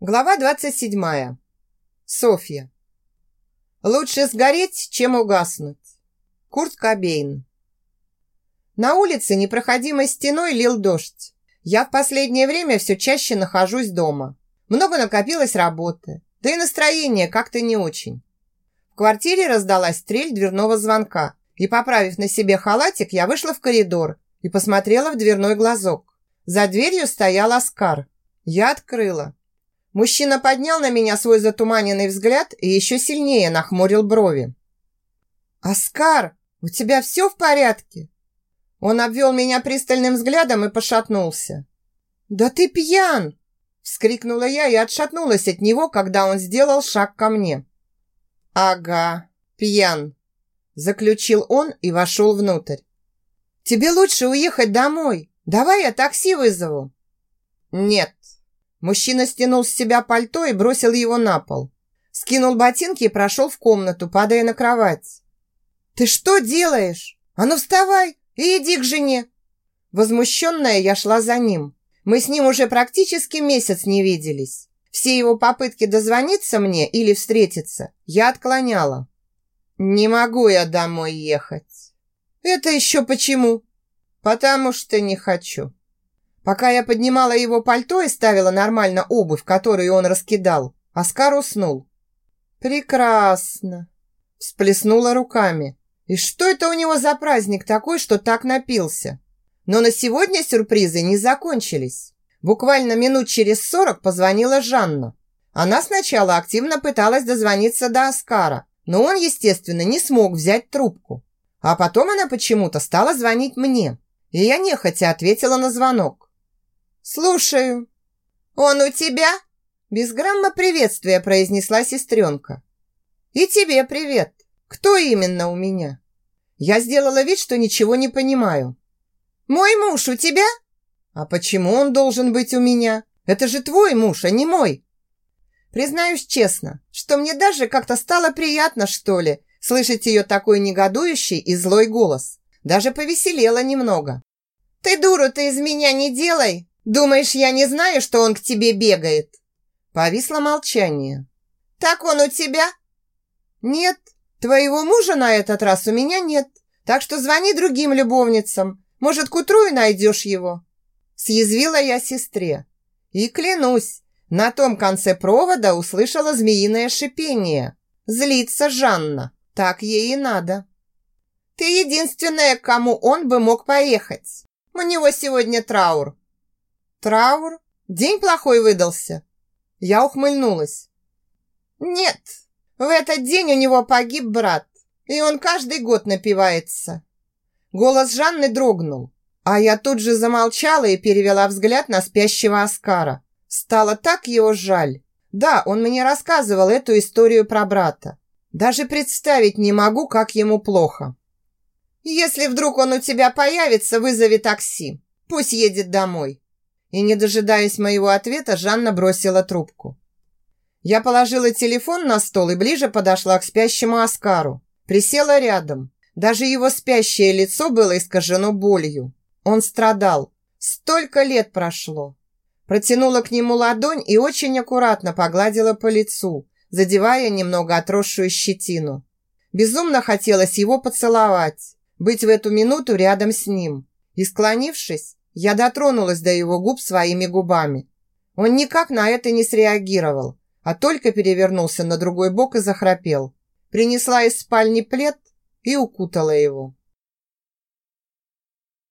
Глава 27. Софья. Лучше сгореть, чем угаснуть. Курт Кобейн. На улице непроходимой стеной лил дождь. Я в последнее время все чаще нахожусь дома. Много накопилось работы, да и настроение как-то не очень. В квартире раздалась стрель дверного звонка, и, поправив на себе халатик, я вышла в коридор и посмотрела в дверной глазок. За дверью стоял Оскар. Я открыла. Мужчина поднял на меня свой затуманенный взгляд и еще сильнее нахмурил брови. «Оскар, у тебя все в порядке?» Он обвел меня пристальным взглядом и пошатнулся. «Да ты пьян!» Вскрикнула я и отшатнулась от него, когда он сделал шаг ко мне. «Ага, пьян!» Заключил он и вошел внутрь. «Тебе лучше уехать домой. Давай я такси вызову». «Нет, Мужчина стянул с себя пальто и бросил его на пол. Скинул ботинки и прошел в комнату, падая на кровать. «Ты что делаешь? А ну вставай и иди к жене!» Возмущенная, я шла за ним. Мы с ним уже практически месяц не виделись. Все его попытки дозвониться мне или встретиться я отклоняла. «Не могу я домой ехать». «Это еще почему?» «Потому что не хочу». Пока я поднимала его пальто и ставила нормально обувь, которую он раскидал, Оскар уснул. «Прекрасно!» Всплеснула руками. «И что это у него за праздник такой, что так напился?» Но на сегодня сюрпризы не закончились. Буквально минут через сорок позвонила Жанна. Она сначала активно пыталась дозвониться до Оскара, но он, естественно, не смог взять трубку. А потом она почему-то стала звонить мне, и я нехотя ответила на звонок. «Слушаю». «Он у тебя?» Без грамма приветствия произнесла сестренка. «И тебе привет. Кто именно у меня?» Я сделала вид, что ничего не понимаю. «Мой муж у тебя?» «А почему он должен быть у меня? Это же твой муж, а не мой!» Признаюсь честно, что мне даже как-то стало приятно, что ли, слышать ее такой негодующий и злой голос. Даже повеселела немного. «Ты дуру-то из меня не делай!» Думаешь, я не знаю, что он к тебе бегает?» Повисло молчание. «Так он у тебя?» «Нет, твоего мужа на этот раз у меня нет, так что звони другим любовницам. Может, к утру и найдешь его». Съязвила я сестре. И клянусь, на том конце провода услышала змеиное шипение. Злится Жанна, так ей и надо. «Ты единственная, к кому он бы мог поехать. У него сегодня траур, Траур? День плохой выдался?» Я ухмыльнулась. «Нет, в этот день у него погиб брат, и он каждый год напивается». Голос Жанны дрогнул, а я тут же замолчала и перевела взгляд на спящего Оскара. Стало так его жаль. Да, он мне рассказывал эту историю про брата. Даже представить не могу, как ему плохо. «Если вдруг он у тебя появится, вызови такси. Пусть едет домой. И, не дожидаясь моего ответа, Жанна бросила трубку. Я положила телефон на стол и ближе подошла к спящему Оскару. Присела рядом. Даже его спящее лицо было искажено болью. Он страдал. Столько лет прошло. Протянула к нему ладонь и очень аккуратно погладила по лицу, задевая немного отросшую щетину. Безумно хотелось его поцеловать, быть в эту минуту рядом с ним. И, склонившись, я дотронулась до его губ своими губами. Он никак на это не среагировал, а только перевернулся на другой бок и захрапел. Принесла из спальни плед и укутала его.